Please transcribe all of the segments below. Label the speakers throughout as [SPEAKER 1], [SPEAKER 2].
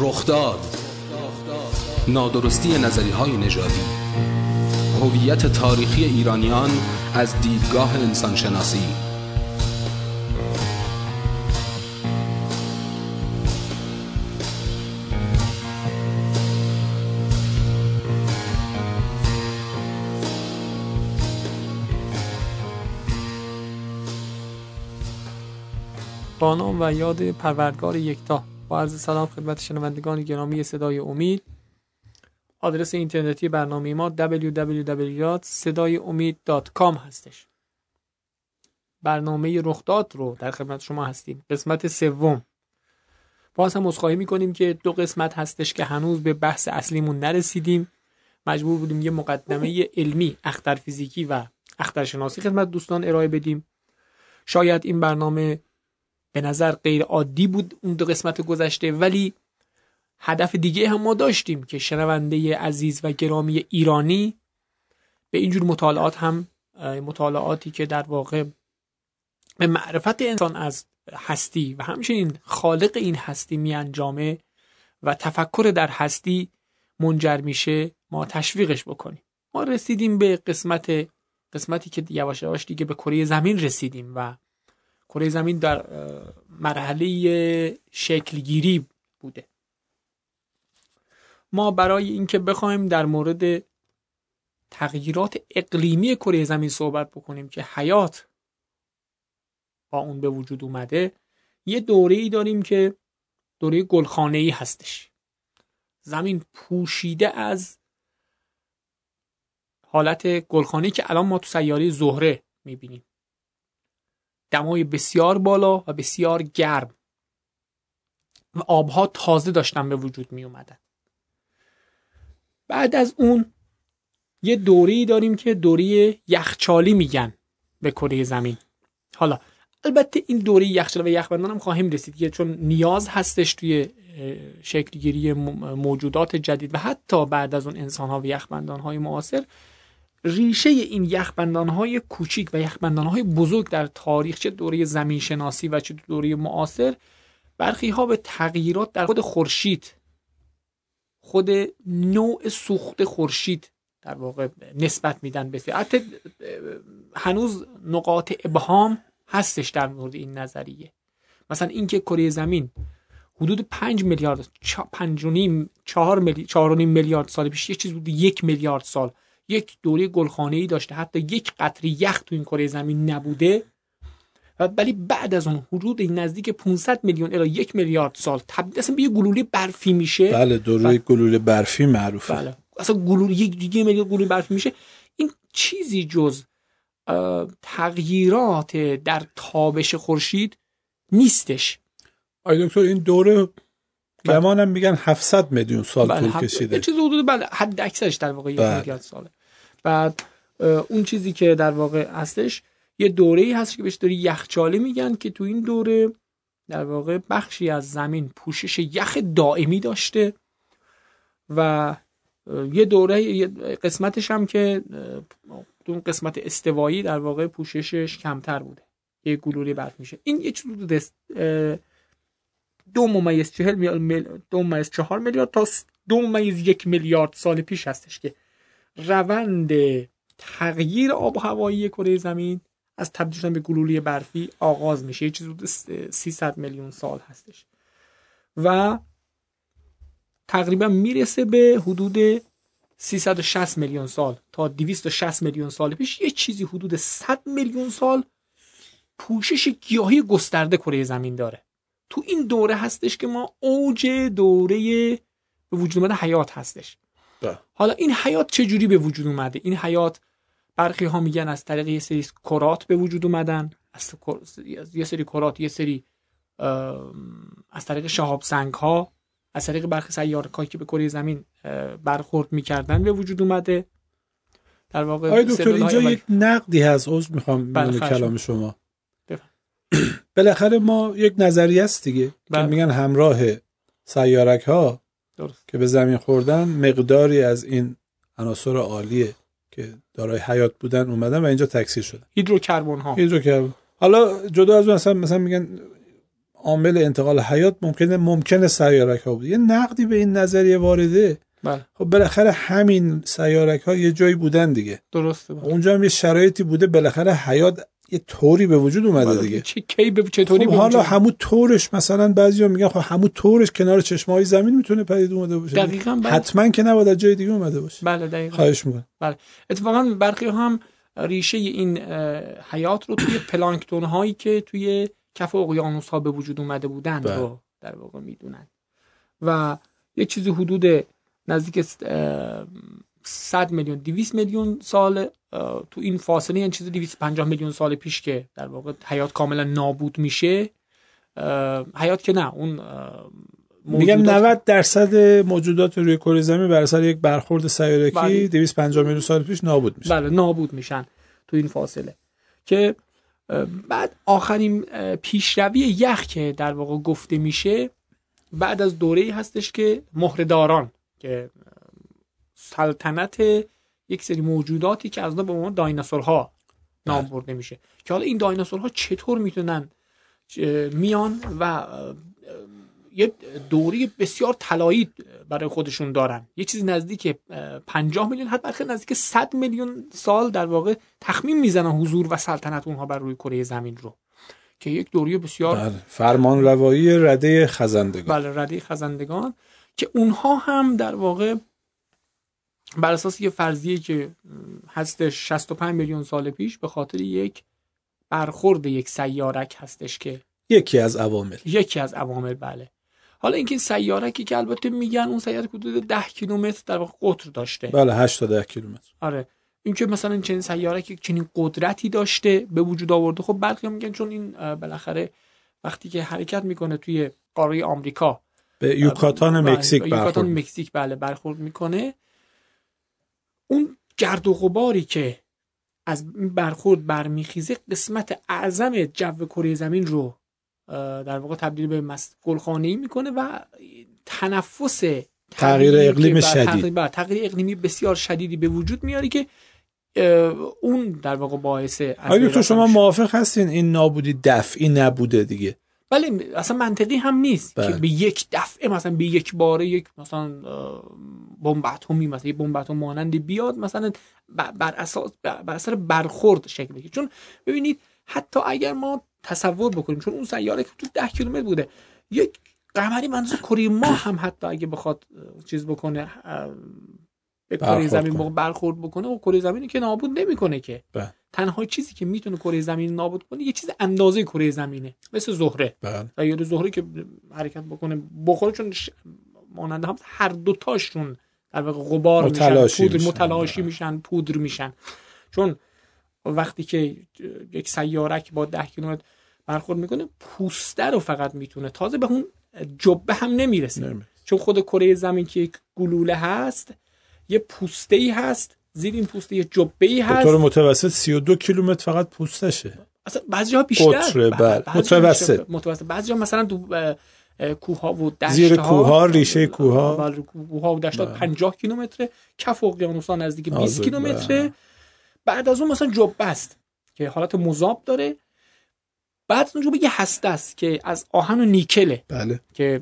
[SPEAKER 1] رخداد نادرستی نظری های نژادی. هویت تاریخی ایرانیان از دیدگاه انسانشناسی.
[SPEAKER 2] با نام و یاد پروردگار یکتا. عرض سلام خدمت شنوندگان گرامی صدای امید. آدرس اینترنتی برنامه ما www.sedayeumid.com هستش. برنامه رخداد رو در خدمت شما هستیم. قسمت سوم. باز هم عذرخواهی می‌کنیم که دو قسمت هستش که هنوز به بحث اصلیمون نرسیدیم. مجبور بودیم یه مقدمه علمی اختر فیزیکی و اخترشناسی خدمت دوستان ارائه بدیم. شاید این برنامه به نظر غیر عادی بود اون دو قسمت گذشته ولی هدف دیگه هم ما داشتیم که شنونده عزیز و گرامی ایرانی به اینجور مطالعات هم مطالعاتی که در واقع به معرفت انسان از هستی و همچنین خالق این هستی می انجامه و تفکر در هستی منجر میشه ما تشویقش بکنیم. ما رسیدیم به قسمت قسمتی که یواش یواش دیگه به کره زمین رسیدیم و کره زمین در مرحله شکلگیری بوده. ما برای اینکه بخوایم در مورد تغییرات اقلیمی کره زمین صحبت بکنیم که حیات با اون به وجود اومده یه دوره ای داریم که دوره گلخانه ای هستش. زمین پوشیده از حالت گلخانه که الان ما تو سیاره زهره می‌بینیم. دمای بسیار بالا و بسیار گرم. و آبها تازه داشتن به وجود می اومدن. بعد از اون یه دوره داریم که دوره یخچالی میگن به کره زمین. حالا البته این دوره یخچال و یخبندان هم خواهیم رسید که چون نیاز هستش توی شکلگیری موجودات جدید و حتی بعد از اون انسان ها و یخبندان های معاصر ریشه این یخبندان های کوچیک و یخبندان های بزرگ در تاریخ چه دوره زمین شناسی و چه دوره معاصر برخی ها به تغییرات در خود خورشید خود نوع سوخت خورشید در واقع نسبت میدن به حتی هنوز نقاط ابهام هستش در مورد این نظریه. مثلا اینکه کره زمین حدود 5 میلیارد 5 4 میلیارد میلیارد سال پیش یه چیز بود یک میلیارد سال یک دوره گلخانه ای داشته. حتی یک قطره یخ تو این کره زمین نبوده. ولی بعد از اون حدود نزدیک 500 میلیون الی یک میلیارد سال تبدیل اصلا به یه گلوله برفی میشه.
[SPEAKER 3] بله دوره گلوله برفی معروفه.
[SPEAKER 2] بله. اصلا گلوله یک دیگه میلیون گلوله برفی میشه. این چیزی جز تغییرات در تابش خورشید نیستش.
[SPEAKER 3] آی دکتر این دوره گمانم میگن 700 میلیون سال
[SPEAKER 2] بله
[SPEAKER 3] طول کشیده.
[SPEAKER 2] چیز حدود بله حد اکثرش در واقع یک
[SPEAKER 3] بله.
[SPEAKER 2] میلیارد ساله. بعد اون چیزی که در واقع هستش یه دوره ای هست که بهش دوره یخچاله میگن که تو این دوره در واقع بخشی از زمین پوشش یخ دائمی داشته و یه دوره قسمتش هم که تو اون قسمت استوایی در واقع پوششش کمتر بوده. یه گلوله برف میشه. این یه چیز حدود دو ممیز چهل میلیارد دو ممیز چهار میلیارد تا دو ممیز یک میلیارد سال پیش هستش که روند تغییر آب و هوایی کره زمین از تبدیل شدن به گلوله برفی آغاز میشه. یه چیز حدود 300 میلیون سال هستش. و تقریبا می‌رسه به حدود 360 میلیون سال. تا 260 میلیون سال پیش یه چیزی حدود 100 میلیون سال پوشش گیاهی گسترده کره زمین داره. تو این دوره هستش که ما اوج دوره به وجود اومده حیات هستش. حالا این حیات چجوری به وجود اومده؟ این حیات برخی ها میگن از طریق یه سری کرات به وجود اومدن. از یه سری کرات یه سری از طریق شهاب سنگ ها از طریق برخی سیارکایی که به کره زمین برخورد می‌کردن به وجود اومده. در واقع
[SPEAKER 3] آقای دکتر اینجا یک نقدی هست. عذر می‌خوام
[SPEAKER 2] بله،
[SPEAKER 3] کلام شما. بالاخره ما یک نظریه است دیگه که
[SPEAKER 2] بله.
[SPEAKER 3] میگن همراه سیارک ها
[SPEAKER 2] درست.
[SPEAKER 3] که به زمین خوردن مقداری از این عناصر عالیه که دارای حیات بودن اومدن و اینجا تکثیر شدن.
[SPEAKER 2] هیدروکربن ها
[SPEAKER 3] هیدروکربن. حالا جدا از اون اصلا مثلا میگن عامل انتقال حیات ممکنه ممکنه سیارک ها بود. یه نقدی به این نظریه وارده.
[SPEAKER 2] بله.
[SPEAKER 3] خب بالاخره همین سیارک ها یه جایی بودن دیگه.
[SPEAKER 2] درسته بله.
[SPEAKER 3] اونجا هم یه شرایطی بوده. بالاخره حیات یه طوری به وجود اومده
[SPEAKER 2] بله.
[SPEAKER 3] دیگه.
[SPEAKER 2] چه کی به چطوری
[SPEAKER 3] خب حالا همون طورش مثلا بعضیا میگن خب همون طورش کنار چشمه زمین می‌تونه پدید اومده باشه.
[SPEAKER 2] دقیقاً بله.
[SPEAKER 3] حتما که نباید از جای دیگه اومده باشه.
[SPEAKER 2] بله دقیقاً.
[SPEAKER 3] خواهش می‌کنم.
[SPEAKER 2] بله. اتفاقا برخی هم ریشه این حیات رو توی پلانکتون هایی که توی کف اقیانوس ها به وجود اومده بودن
[SPEAKER 3] بله.
[SPEAKER 2] رو در واقع می‌دونن. و یه چیزی حدود نزدیک اه، 100 میلیون 200 میلیون سال تو این فاصله یعنی چیز 250 میلیون سال پیش که در واقع حیات کاملا نابود میشه حیات که نه اون موجودات-
[SPEAKER 3] 90 درصد موجودات روی کره زمین بر اثر یک برخورد سیارکی
[SPEAKER 2] بله.
[SPEAKER 3] 250 میلیون سال پیش نابود میشه
[SPEAKER 2] بله نابود میشن تو این فاصله که بعد آخرین پیشروی یخ که در واقع گفته میشه بعد از دوره هستش که مهرهداران که سلطنت یک سری موجوداتی که از اونها به عنوان دایناسورها نام
[SPEAKER 3] بله.
[SPEAKER 2] برده میشه. که حالا این دایناسورها چطور می‌تونن میان و یه دوری بسیار طلایی برای خودشون دارن. یه چیزی نزدیک اه، 50 میلیون حتی برخی نزدیک 100 میلیون سال در واقع تخمین می‌زنن حضور و سلطنت اونها بر روی کره زمین رو. که یک دوری بسیار
[SPEAKER 3] بله. فرمان روایی رده خزندگان.
[SPEAKER 2] بله رده خزندگان. که اونها هم در واقع بر اساس یه فرضیه که هستش 65 میلیون سال پیش به خاطر یک برخورد یک سیارک هستش که
[SPEAKER 3] یکی از عوامل.
[SPEAKER 2] یکی از عوامل بله. حالا اینکه این سیارکی که البته میگن اون سیارک حدود 10 کیلومتر در واقع قطر داشته.
[SPEAKER 3] بله 8 تا 10 کیلومتر.
[SPEAKER 2] آره. اینکه مثلا چنین سیارکی چنین قدرتی داشته به وجود آورده خب برخی میگن چون این بالاخره وقتی که حرکت می‌کنه توی قاره آمریکا
[SPEAKER 3] به یوکاتان
[SPEAKER 2] بله،
[SPEAKER 3] مکزیک
[SPEAKER 2] یوکاتان
[SPEAKER 3] برخورد
[SPEAKER 2] مکزیک بله برخورد می‌کنه. اون گرد و غباری که از این برخورد برمیخیزه قسمت اعظم جو کره زمین رو در واقع تبدیل به مس- گلخانه‌ای می‌کنه و تنفس
[SPEAKER 3] تغییر اقلیم شدید.
[SPEAKER 2] تغییر, بله، تغییر اقلیمی بسیار شدیدی به وجود میاره که اون در واقع باعث
[SPEAKER 3] آیا تو شما موافق هستین این نابودی دفعی نبوده دیگه
[SPEAKER 2] ولی اصلا منطقی هم نیست
[SPEAKER 3] بله.
[SPEAKER 2] که به یک دفعه مثلا به یک باره یک مثلا بمب اتمی مثلا یه بمب اتم مانندی بیاد مثلا بر اساس بر اثر برخورد شکل بگیره چون ببینید حتی اگر ما تصور بکنیم چون اون سیاره که تو ده کیلومتر بوده یک قمری منظور کره ما هم حتی اگه بخواد چیز بکنه به کره زمین. برخورد بکنه و کره زمینی که نابود نمی‌کنه که
[SPEAKER 3] بله.
[SPEAKER 2] تنها چیزی که می‌تونه کره زمین نابود کنه یه چیز اندازه کره زمینه مثل زهره
[SPEAKER 3] بله
[SPEAKER 2] سیاره زهره که حرکت بکنه بخوره چون ش... مانند هم هر دوتاشون در واقع غبار میشن
[SPEAKER 3] متلاشی
[SPEAKER 2] پودر
[SPEAKER 3] میشن.
[SPEAKER 2] متلاشی
[SPEAKER 3] بله.
[SPEAKER 2] میشن پودر میشن چون وقتی که یک سیارک با ده کیلومتر برخورد می‌کنه پوسته رو فقط می‌تونه تازه به اون جبه هم نمی‌رسه
[SPEAKER 3] نمی‌رسه.
[SPEAKER 2] چون خود کره زمین که یک گلوله هست یه پوسته ای هست زیر این پوسته یه جبه ای
[SPEAKER 3] به
[SPEAKER 2] هست
[SPEAKER 3] طور متوسط 32 کیلومتر فقط پوستشه
[SPEAKER 2] اصلا بعضی جاها بیشتر
[SPEAKER 3] قطره،
[SPEAKER 2] ب-
[SPEAKER 3] بله.
[SPEAKER 2] بعضی جاها
[SPEAKER 3] متوسط.
[SPEAKER 2] متوسط بعضی جا مثلا تو کوه ها و دشت
[SPEAKER 3] زیر کوه‌ها، ریشه کوه‌ها.
[SPEAKER 2] بله کوه ها و دشت ها
[SPEAKER 3] بله.
[SPEAKER 2] 50 کیلومتر کف اقیانوس‌ها نزدیک 20
[SPEAKER 3] نازک،
[SPEAKER 2] کیلومتر
[SPEAKER 3] بله.
[SPEAKER 2] بعد از اون مثلا جبه است که حالت مذاب داره بعد اون جبه یه هسته است که از آهن و نیکله
[SPEAKER 3] بله
[SPEAKER 2] که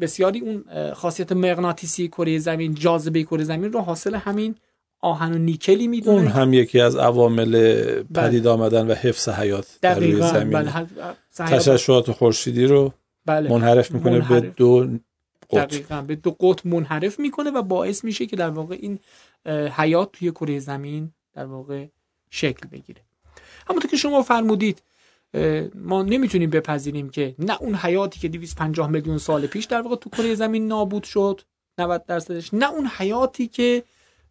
[SPEAKER 2] بسیاری اون خاصیت مغناطیسی کره زمین جاذبه کره زمین رو حاصل همین آهن و نیکلی می‌دونه.
[SPEAKER 3] اون هم یکی از عوامل پدید آمدن و حفظ حیات در روی زمین.
[SPEAKER 2] بله
[SPEAKER 3] تشعشعات خورشیدی رو
[SPEAKER 2] بله.
[SPEAKER 3] منحرف می‌کنه به
[SPEAKER 2] منحرف.
[SPEAKER 3] دو قطب.
[SPEAKER 2] دقیقا. به دو قطب منحرف می‌کنه و باعث میشه که در واقع این حیات توی کره زمین در واقع شکل بگیره. همونطور که شما فرمودید ما نمی‌تونیم بپذیریم که نه اون حیاتی که 250 میلیون سال پیش در واقع تو کره زمین نابود شد 90 درصدش نه اون حیاتی که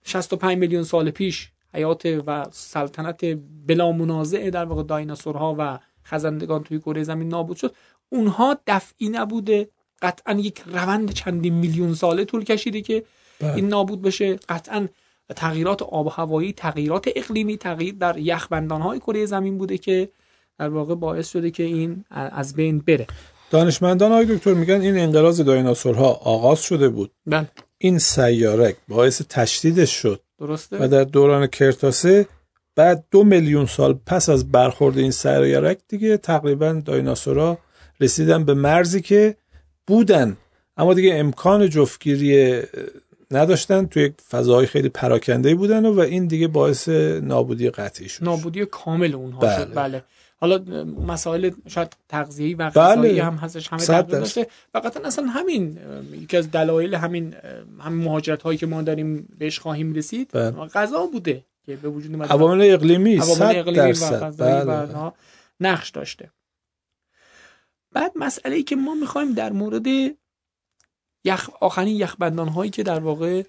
[SPEAKER 2] 65 میلیون سال پیش حیات و سلطنت بلا منازع در واقع دایناسورها و خزندگان توی کره زمین نابود شد. اونها دفعی نبوده قطعا یک روند چندین میلیون ساله طول کشیده که
[SPEAKER 3] بله.
[SPEAKER 2] این نابود بشه. قطعا تغییرات آب و هوایی تغییرات اقلیمی تغییر در یخبندان های کره زمین بوده که در واقع باعث شده که این از بین بره.
[SPEAKER 3] دانشمندان آقای دکتر میگن این انقراض دایناسورها آغاز شده بود.
[SPEAKER 2] بله.
[SPEAKER 3] این سیارک باعث تشدیدش شد.
[SPEAKER 2] درسته؟
[SPEAKER 3] و در دوران کرتاسه بعد دو میلیون سال پس از برخورد این سیارک دیگه تقریبا دایناسورها رسیدن به مرزی که بودن. اما دیگه امکان جفتگیری نداشتن. توی یک فضای خیلی پراکنده بودن و, و این دیگه باعث نابودی قطعی شد.
[SPEAKER 2] نابودی کامل اونها
[SPEAKER 3] بله.
[SPEAKER 2] شد بله. حالا مسائل شاید تغذیه‌ای و غذایی
[SPEAKER 3] بله.
[SPEAKER 2] هم هستش همه تغییر داشته فقط اصلا همین یکی از دلایل همین همین مهاجرت هایی که ما داریم بهش خواهیم رسید
[SPEAKER 3] بله.
[SPEAKER 2] غذا بوده که به وجود اومده
[SPEAKER 3] عوامل اقلیمی
[SPEAKER 2] عوامل اقلیمی و غذایی
[SPEAKER 3] بله،
[SPEAKER 2] و
[SPEAKER 3] بله.
[SPEAKER 2] نقش داشته بعد مسئله ای که ما می‌خوایم در مورد یخ آخرین یخبندان هایی که در واقع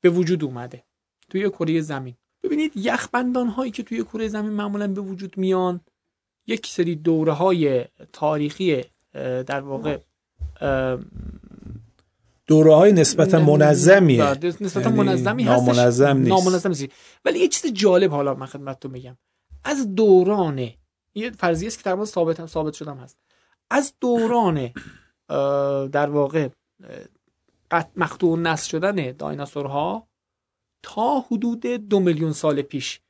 [SPEAKER 2] به وجود اومده توی کره زمین ببینید یخبندان هایی که توی کره زمین معمولا به وجود میان یک سری دوره های تاریخی در واقع
[SPEAKER 3] دوره های نسبتا منظمیه.
[SPEAKER 2] نسبتا
[SPEAKER 3] یعنی
[SPEAKER 2] منظمی هستش.
[SPEAKER 3] نامنظم نیست.
[SPEAKER 2] نامنظم نیست. ولی یه چیز جالب حالا من خدمتتون میگم. از دوران یه فرضیه است که در مورد ثابت هم ثابت شدم هست. از دوران در واقع مقطوع نسل شدن دایناسورها تا حدود دو میلیون سال پیش.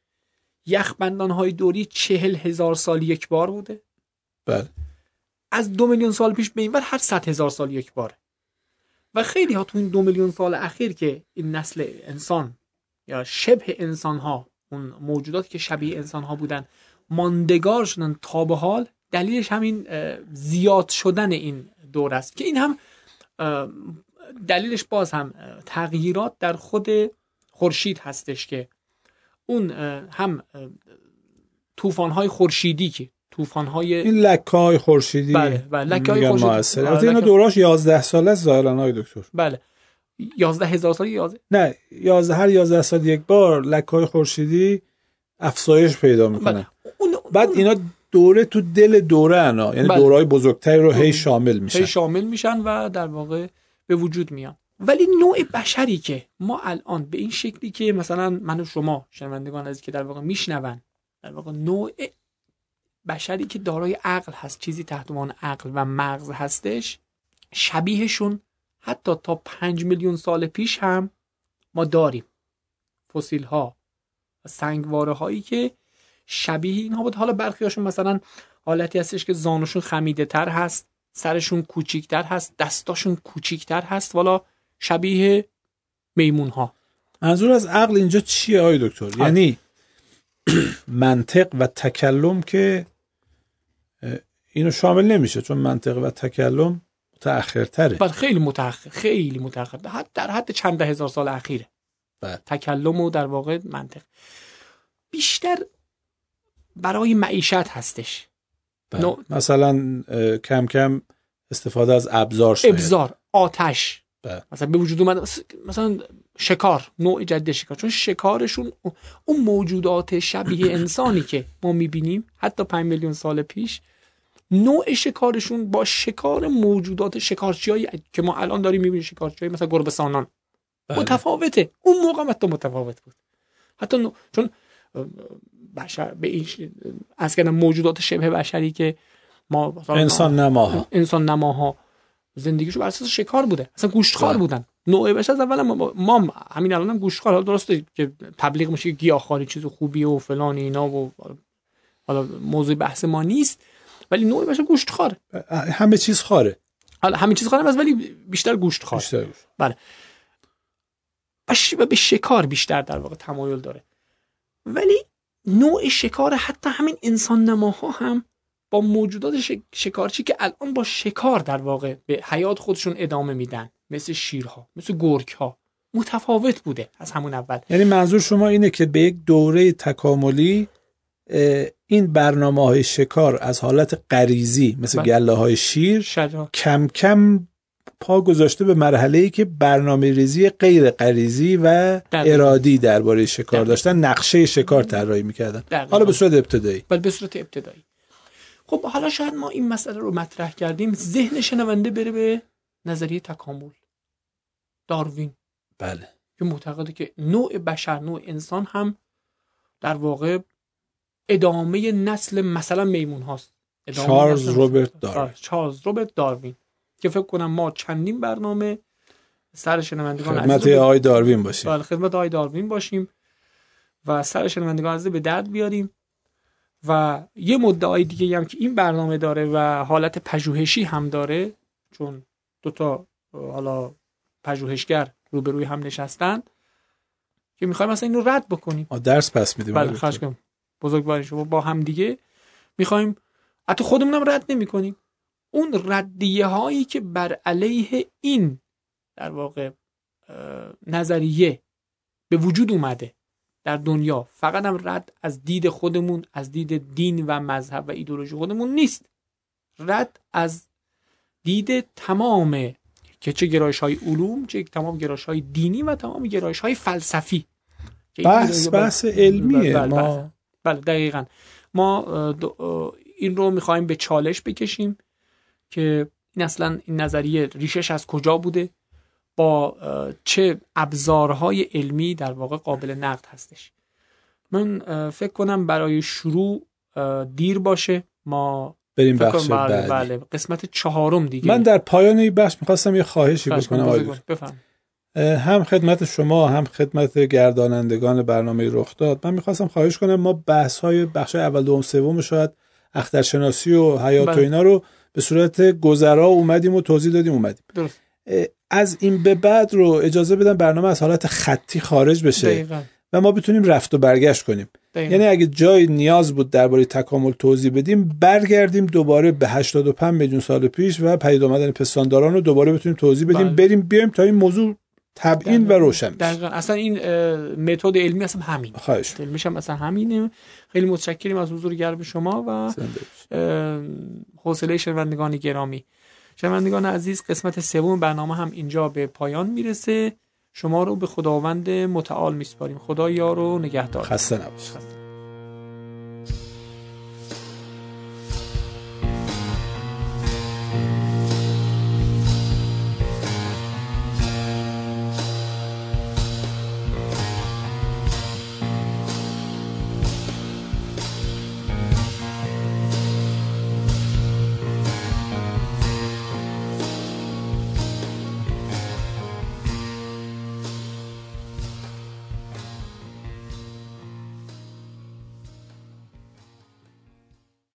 [SPEAKER 2] یخبندان های دوری چهل هزار سال یک بار بوده؟
[SPEAKER 3] بله.
[SPEAKER 2] از دو میلیون سال پیش به این ور هر صد هزار سال یک باره. و خیلی ها تو این دو میلیون سال اخیر که این نسل انسان یا شبه انسان ها اون موجودات که شبیه انسان ها بودن ماندگار شدن تا به حال دلیلش همین زیاد شدن این دور است که این هم دلیلش باز هم تغییرات در خود خورشید هستش که اون هم طوفان های خورشیدی که طوفان های
[SPEAKER 3] این لکه های خورشیدی
[SPEAKER 2] بله، بله، لکه‌های خورشیدی.
[SPEAKER 3] البته اینا دوراش 11 ساله است ظاهرا دکتر.
[SPEAKER 2] بله. یازده هزار سال یازده؟
[SPEAKER 3] نه 11 هر 11 سال یک بار لکه های خورشیدی افزایش پیدا می‌کنن
[SPEAKER 2] بله. اون
[SPEAKER 3] بعد اینا دوره تو دل دوره انا. یعنی
[SPEAKER 2] بله.
[SPEAKER 3] دورهای بزرگتری رو هی شامل میشن.
[SPEAKER 2] هی شامل میشن و در واقع به وجود میان. ولی نوع بشری که ما الان به این شکلی که مثلا من و شما شنوندگان عزیز که در واقع میشنون در واقع نوع بشری که دارای عقل هست چیزی تحت عنوان عقل و مغز هستش شبیهشون حتی تا پنج میلیون سال پیش هم ما داریم. فسیل ها و سنگواره هایی که شبیه اینها بود. حالا برخی هاشون مثلا حالتی هستش که زانوشون خمیده تر هست سرشون کوچیکتر هست دستاشون کوچیکتر هست. والا شبیه میمون ها
[SPEAKER 3] منظور از عقل اینجا چیه آقای دکتر؟ یعنی منطق و تکلم که اینو شامل نمیشه چون منطق و تکلم متأخرتره.
[SPEAKER 2] بله خیلی متأخر خیلی متأخر. حد در حد چند هزار سال اخیره.
[SPEAKER 3] بله.
[SPEAKER 2] تکلم و در واقع منطق. بیشتر برای معیشت هستش.
[SPEAKER 3] بله.
[SPEAKER 2] نوع-
[SPEAKER 3] مثلا کم کم استفاده از ابزار شده.
[SPEAKER 2] ابزار آتش.
[SPEAKER 3] بله.
[SPEAKER 2] مثلا به وجود اومد مثلا شکار نوع جدید شکار. چون شکارشون اون موجودات شبیه انسانی که ما می‌بینیم حتی 5 میلیون سال پیش نوع شکارشون با شکار موجودات شکارچی که ما الان داریم می‌بینیم شکارچی مثلا گربه سانان
[SPEAKER 3] بله.
[SPEAKER 2] متفاوته. اون موقع هم حتی متفاوت بود. حتی نوع- چون بشر به این ش- از موجودات شبه بشری که ما
[SPEAKER 3] انسان نماها.
[SPEAKER 2] انسان نماها. زندگیشو بر اساس شکار بوده. اصلا گوشتخوار
[SPEAKER 3] بله.
[SPEAKER 2] بودن. نوع بشر از اول ما, ما هم همین الان هم گوشتخوار. حالا درسته که تبلیغ میشه که گیاهخواری چیز خوبیه و فلان اینا و حالا موضوع بحث ما نیست ولی نوع بشر گوشتخوار.
[SPEAKER 3] همه چیز خاره.
[SPEAKER 2] حالا همین چیز از ولی بیشتر گوشتخوار.
[SPEAKER 3] بیشتر.
[SPEAKER 2] ش- و به شکار بیشتر در واقع تمایل داره. ولی نوع شکار حتی همین انسان نماها هم با موجودات شکارچی که الان با شکار در واقع به حیات خودشون ادامه میدن مثل شیرها مثل گرگها متفاوت بوده از همون اول
[SPEAKER 3] یعنی منظور شما اینه که به یک دوره تکاملی این برنامه های شکار از حالت غریزی مثل
[SPEAKER 2] بله.
[SPEAKER 3] گله های شیر
[SPEAKER 2] شجا
[SPEAKER 3] کم کم پا گذاشته به مرحله ای که برنامه ریزی غیر غریزی و
[SPEAKER 2] دقیقاً.
[SPEAKER 3] ارادی درباره شکار
[SPEAKER 2] دقیقاً.
[SPEAKER 3] داشتن نقشه شکار طراحی می‌کردن
[SPEAKER 2] دقیقاً.
[SPEAKER 3] حالا به صورت ابتدایی
[SPEAKER 2] ولی به صورت ابتدایی خب حالا شاید ما این مسئله رو مطرح کردیم. ذهن شنونده بره به نظریه تکامل. داروین.
[SPEAKER 3] بله.
[SPEAKER 2] که معتقده که نوع بشر نوع انسان هم در واقع ادامه نسل مثلا میمون هاست.
[SPEAKER 3] چارلز روبرت داروین.
[SPEAKER 2] آره، چارلز روبرت داروین. که فکر کنم ما چندین برنامه سر شنوندگان
[SPEAKER 3] خدمت آقای داروین باشیم.
[SPEAKER 2] بله خدمت آقای داروین باشیم و سر شنوندگان عزیز به درد بیاریم. و یه مدعای دیگه هم که این برنامه داره و حالت پژوهشی هم داره چون دوتا حالا پژوهشگر روبروی هم نشستن که می‌خوایم مثلا اینو رد بکنیم.
[SPEAKER 3] درس پس میدیم.
[SPEAKER 2] بله خواهش کنم بزرگواری شما با هم دیگه می‌خوایم حتی خودمونم رد نمی کنیم اون ردیه هایی که بر علیه این در واقع نظریه به وجود اومده. در دنیا. فقط هم رد از دید خودمون از دید دین و مذهب و ایدولوژی خودمون نیست. رد از دید تمام که چه گرایش های علوم چه تمام گرایش های دینی و تمام گرایش های فلسفی
[SPEAKER 3] بحث بحث علمیه.
[SPEAKER 2] بله,
[SPEAKER 3] ما
[SPEAKER 2] بله, بله دقیقا. ما این رو می‌خوایم به چالش بکشیم که این اصلا این نظریه ریشش از کجا بوده؟ با چه ابزارهای علمی در واقع قابل نقد هستش. من فکر کنم برای شروع دیر باشه. ما
[SPEAKER 3] بریم بخش
[SPEAKER 2] بله, بله قسمت چهارم دیگه.
[SPEAKER 3] من در پایان این بخش می‌خواستم یه خواهشی بکنم. هم خدمت شما هم خدمت گردانندگان برنامه رخ داد. من می‌خواستم خواهش کنم ما بحث های بخش اول دوم سوم شاید اخترشناسی و حیات بله. و اینا رو به صورت گذرا اومدیم و توضیح دادیم اومدیم.
[SPEAKER 2] درست.
[SPEAKER 3] از این به بعد رو اجازه بدم برنامه از حالت خطی خارج بشه.
[SPEAKER 2] دقیقا.
[SPEAKER 3] و ما بتونیم رفت و برگشت کنیم.
[SPEAKER 2] دقیقا.
[SPEAKER 3] یعنی اگه جای نیاز بود درباره تکامل توضیح بدیم برگردیم دوباره به 85 میلیون سال پیش و پدید آمدن پستانداران رو دوباره بتونیم توضیح بدیم. بله. بریم بیایم تا این موضوع تبیین و روشن
[SPEAKER 2] دقیقا. اصلا این متد علمی اصلا همین
[SPEAKER 3] خواهش.
[SPEAKER 2] علمیش هم اصلا همینه. خیلی متشکریم از حضور گرم شما و حوصله شنوندگان گرامی. شنوندگان عزیز قسمت سوم برنامه هم اینجا به پایان می‌رسه. شما رو به خداوند متعال میسپاریم. خدا یار و نگهدار.
[SPEAKER 3] خسته نباشید.